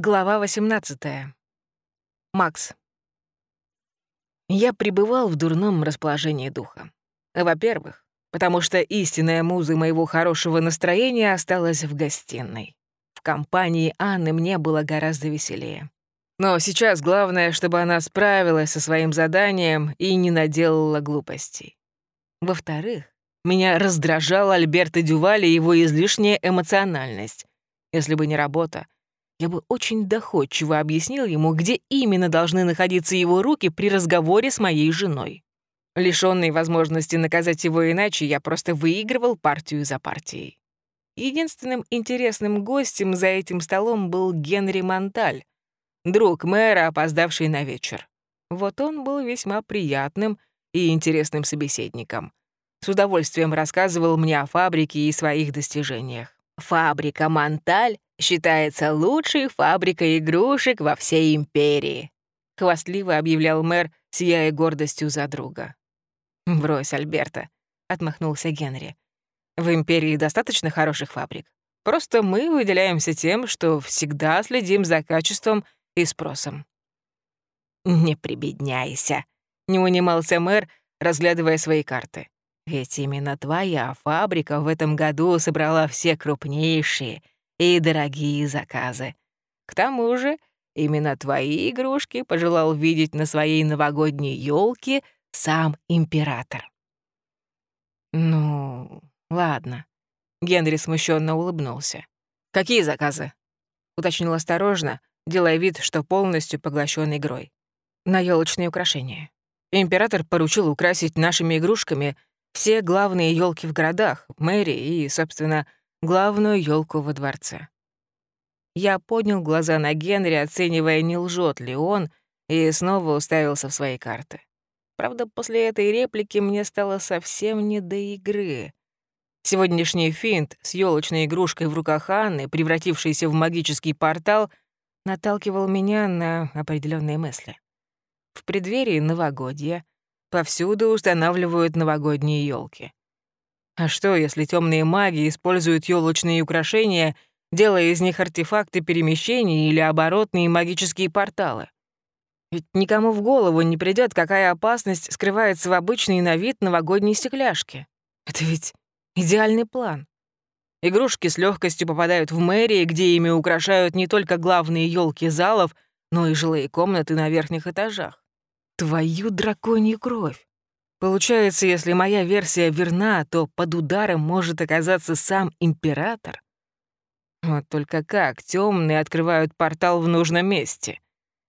Глава 18. Макс. Я пребывал в дурном расположении духа. Во-первых, потому что истинная муза моего хорошего настроения осталась в гостиной. В компании Анны мне было гораздо веселее. Но сейчас главное, чтобы она справилась со своим заданием и не наделала глупостей. Во-вторых, меня раздражал Альберто Дюваль и его излишняя эмоциональность. Если бы не работа, я бы очень доходчиво объяснил ему, где именно должны находиться его руки при разговоре с моей женой. Лишённый возможности наказать его иначе, я просто выигрывал партию за партией. Единственным интересным гостем за этим столом был Генри Монталь, друг мэра, опоздавший на вечер. Вот он был весьма приятным и интересным собеседником. С удовольствием рассказывал мне о фабрике и своих достижениях. Фабрика Монталь считается лучшей фабрикой игрушек во всей империи», — хвастливо объявлял мэр, сияя гордостью за друга. «Брось, Альберта», — отмахнулся Генри. «В империи достаточно хороших фабрик. Просто мы выделяемся тем, что всегда следим за качеством и спросом». «Не прибедняйся», — не унимался мэр, разглядывая свои карты. «Ведь именно твоя фабрика в этом году собрала все крупнейшие и дорогие заказы. К тому же, именно твои игрушки пожелал видеть на своей новогодней елке сам император. Ну, ладно. Генри смущенно улыбнулся. Какие заказы? уточнил осторожно, делая вид, что полностью поглощен игрой. На елочные украшения. Император поручил украсить нашими игрушками все главные елки в городах, мэрии и, собственно, главную елку во дворце. Я поднял глаза на Генри, оценивая, не лжет ли он, и снова уставился в свои карты. Правда, после этой реплики мне стало совсем не до игры. Сегодняшний финт с елочной игрушкой в руках Анны, превратившийся в магический портал, наталкивал меня на определенные мысли. В преддверии новогодья повсюду устанавливают новогодние елки. А что, если темные маги используют елочные украшения, делая из них артефакты перемещений или оборотные магические порталы? Ведь никому в голову не придет, какая опасность скрывается в обычной на вид новогодней стекляшке. Это ведь идеальный план. Игрушки с легкостью попадают в мэрии, где ими украшают не только главные елки залов, но и жилые комнаты на верхних этажах. Твою драконью кровь! Получается, если моя версия верна, то под ударом может оказаться сам император. Вот только как темные открывают портал в нужном месте?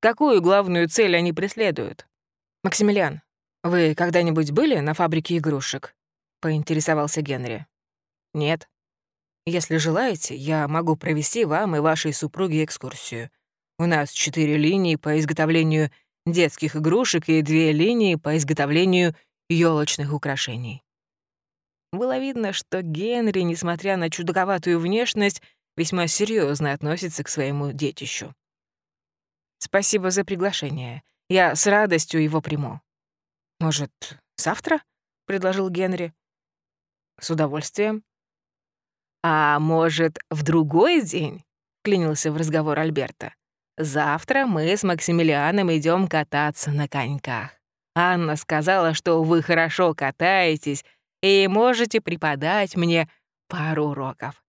Какую главную цель они преследуют? Максимилиан, вы когда-нибудь были на фабрике игрушек? Поинтересовался Генри. Нет. Если желаете, я могу провести вам и вашей супруге экскурсию. У нас четыре линии по изготовлению детских игрушек и две линии по изготовлению елочных украшений. Было видно, что Генри, несмотря на чудаковатую внешность, весьма серьезно относится к своему детищу. «Спасибо за приглашение. Я с радостью его приму». «Может, завтра?» — предложил Генри. «С удовольствием». «А может, в другой день?» — клянился в разговор Альберта. «Завтра мы с Максимилианом идем кататься на коньках. Анна сказала, что вы хорошо катаетесь и можете преподать мне пару уроков.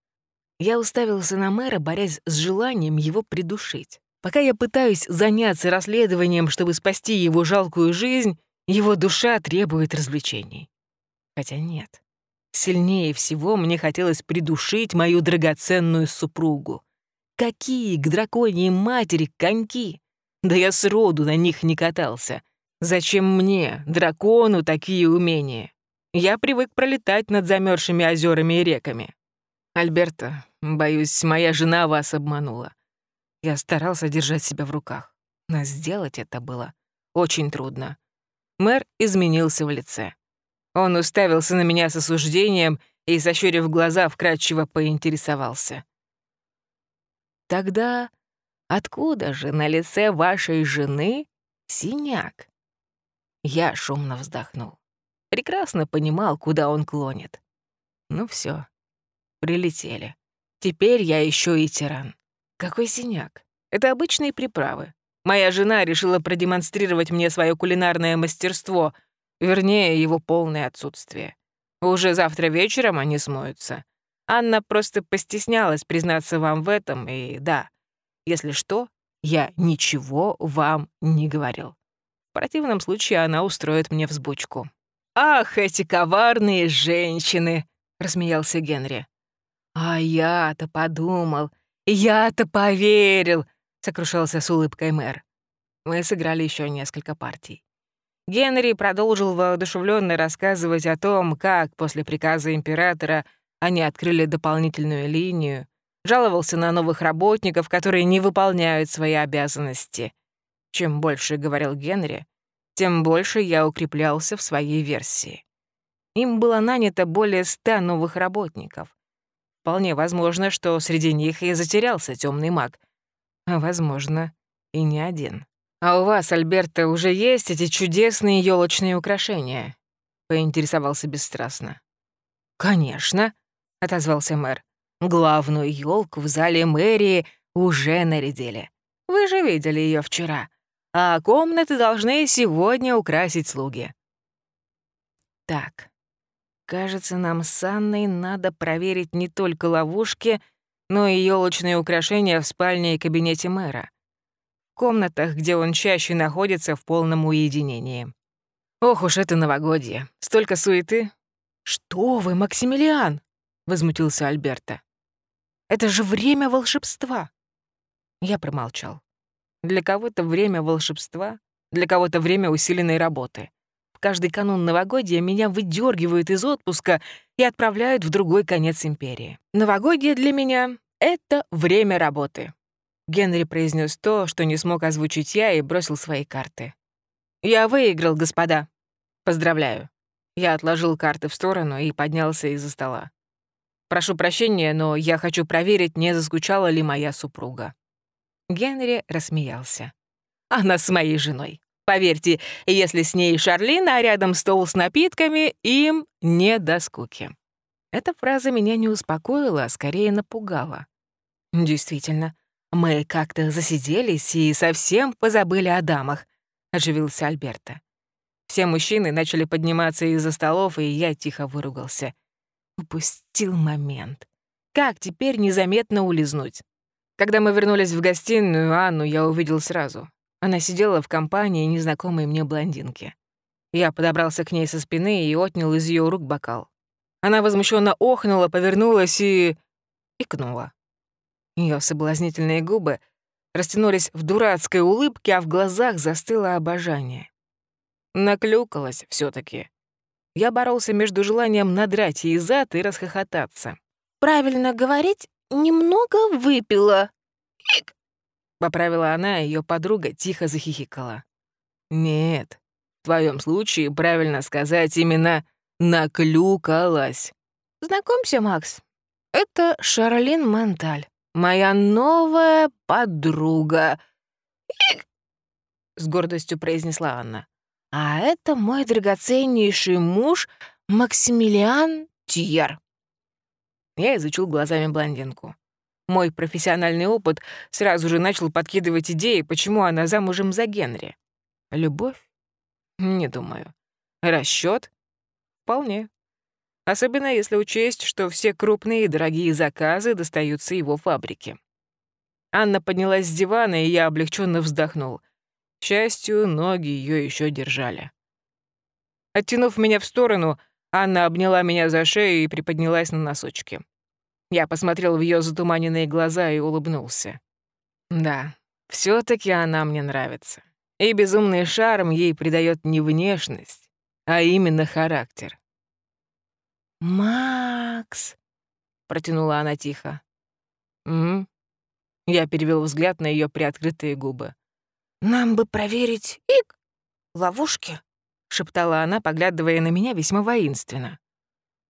Я уставился на мэра, борясь с желанием его придушить. Пока я пытаюсь заняться расследованием, чтобы спасти его жалкую жизнь, его душа требует развлечений. Хотя нет. Сильнее всего мне хотелось придушить мою драгоценную супругу. Какие к драконьей матери коньки! Да я сроду на них не катался — Зачем мне, дракону, такие умения? Я привык пролетать над замерзшими озерами и реками. Альберта, боюсь, моя жена вас обманула. Я старался держать себя в руках, но сделать это было очень трудно. Мэр изменился в лице. Он уставился на меня с осуждением и, сощурив глаза, вкрадчиво поинтересовался. «Тогда откуда же на лице вашей жены синяк?» Я шумно вздохнул. Прекрасно понимал, куда он клонит. Ну все, прилетели. Теперь я еще и тиран. Какой синяк? Это обычные приправы. Моя жена решила продемонстрировать мне свое кулинарное мастерство, вернее, его полное отсутствие. Уже завтра вечером они смоются. Анна просто постеснялась признаться вам в этом, и да, если что, я ничего вам не говорил. В противном случае она устроит мне взбучку. «Ах, эти коварные женщины!» — рассмеялся Генри. «А я-то подумал, я-то поверил!» — сокрушался с улыбкой мэр. Мы сыграли еще несколько партий. Генри продолжил воодушевленно рассказывать о том, как после приказа императора они открыли дополнительную линию, жаловался на новых работников, которые не выполняют свои обязанности. Чем больше говорил Генри, тем больше я укреплялся в своей версии. Им было нанято более ста новых работников. Вполне возможно, что среди них и затерялся темный маг. А возможно, и не один. «А у вас, Альберта, уже есть эти чудесные елочные украшения?» — поинтересовался бесстрастно. «Конечно», — отозвался мэр. «Главную елку в зале мэрии уже нарядили. Вы же видели ее вчера. А комнаты должны сегодня украсить слуги». «Так, кажется, нам с Анной надо проверить не только ловушки, но и елочные украшения в спальне и кабинете мэра комнатах, где он чаще находится в полном уединении. Ох уж это новогодье. Столько суеты. «Что вы, Максимилиан?» — возмутился Альберта. «Это же время волшебства!» Я промолчал. Для кого-то время волшебства, для кого-то время усиленной работы. В каждый канун новогодия меня выдергивают из отпуска и отправляют в другой конец империи. Новогодие для меня — это время работы. Генри произнес то, что не смог озвучить я, и бросил свои карты. «Я выиграл, господа. Поздравляю». Я отложил карты в сторону и поднялся из-за стола. «Прошу прощения, но я хочу проверить, не заскучала ли моя супруга». Генри рассмеялся. «Она с моей женой. Поверьте, если с ней Шарлин, а рядом стол с напитками, им не до скуки». Эта фраза меня не успокоила, а скорее напугала. Действительно, «Мы как-то засиделись и совсем позабыли о дамах», — оживился Альберта. Все мужчины начали подниматься из-за столов, и я тихо выругался. Упустил момент. Как теперь незаметно улизнуть? Когда мы вернулись в гостиную, Анну я увидел сразу. Она сидела в компании незнакомой мне блондинки. Я подобрался к ней со спины и отнял из ее рук бокал. Она возмущенно охнула, повернулась и... икнула. Ее соблазнительные губы растянулись в дурацкой улыбке, а в глазах застыло обожание. Наклюкалась все таки Я боролся между желанием надрать ей зад и расхохотаться. «Правильно говорить, немного выпила». «Ик!» — поправила она, ее подруга тихо захихикала. «Нет, в твоем случае правильно сказать именно «наклюкалась». «Знакомься, Макс, это Шарлин Монталь моя новая подруга», — с гордостью произнесла Анна. «А это мой драгоценнейший муж Максимилиан Тьер». Я изучил глазами блондинку. Мой профессиональный опыт сразу же начал подкидывать идеи, почему она замужем за Генри. Любовь? Не думаю. Расчет? Вполне. Особенно если учесть, что все крупные и дорогие заказы достаются его фабрике. Анна поднялась с дивана, и я облегченно вздохнул. К счастью, ноги ее еще держали. Оттянув меня в сторону, Анна обняла меня за шею и приподнялась на носочки. Я посмотрел в ее затуманенные глаза и улыбнулся. Да, все таки она мне нравится. И безумный шарм ей придает не внешность, а именно характер. «Макс!» — протянула она тихо. «Угу». Я перевел взгляд на ее приоткрытые губы. «Нам бы проверить ик ловушки», — шептала она, поглядывая на меня весьма воинственно.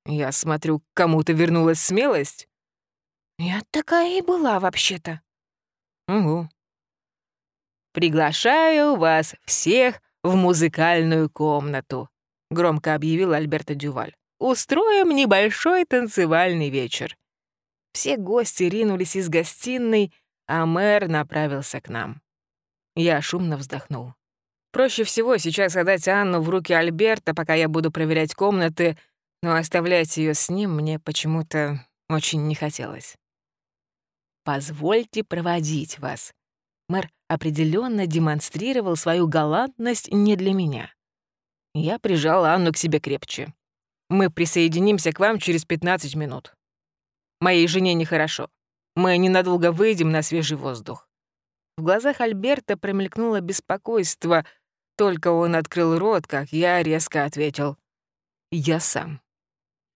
«Я смотрю, кому-то вернулась смелость?» «Я такая и была, вообще-то». «Угу». «Приглашаю вас всех в музыкальную комнату», — громко объявил Альберто Дюваль. Устроим небольшой танцевальный вечер». Все гости ринулись из гостиной, а мэр направился к нам. Я шумно вздохнул. Проще всего сейчас отдать Анну в руки Альберта, пока я буду проверять комнаты, но оставлять ее с ним мне почему-то очень не хотелось. «Позвольте проводить вас». Мэр определенно демонстрировал свою галантность не для меня. Я прижал Анну к себе крепче. «Мы присоединимся к вам через 15 минут. Моей жене нехорошо. Мы ненадолго выйдем на свежий воздух». В глазах Альберта промелькнуло беспокойство. Только он открыл рот, как я резко ответил. «Я сам».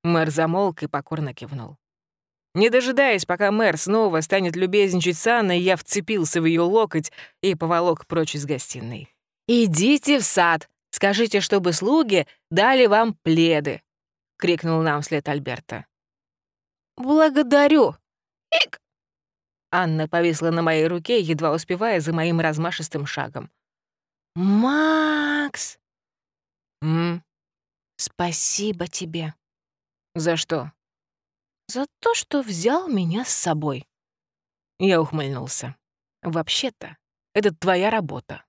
Мэр замолк и покорно кивнул. Не дожидаясь, пока мэр снова станет любезничать с Анной, я вцепился в ее локоть и поволок прочь из гостиной. «Идите в сад! Скажите, чтобы слуги дали вам пледы!» — крикнул нам вслед Альберта. «Благодарю!» «Ик!» Анна повисла на моей руке, едва успевая за моим размашистым шагом. «Макс!» «М? «Спасибо тебе». За что?» «За то, что взял меня с собой». Я ухмыльнулся. «Вообще-то, это твоя работа.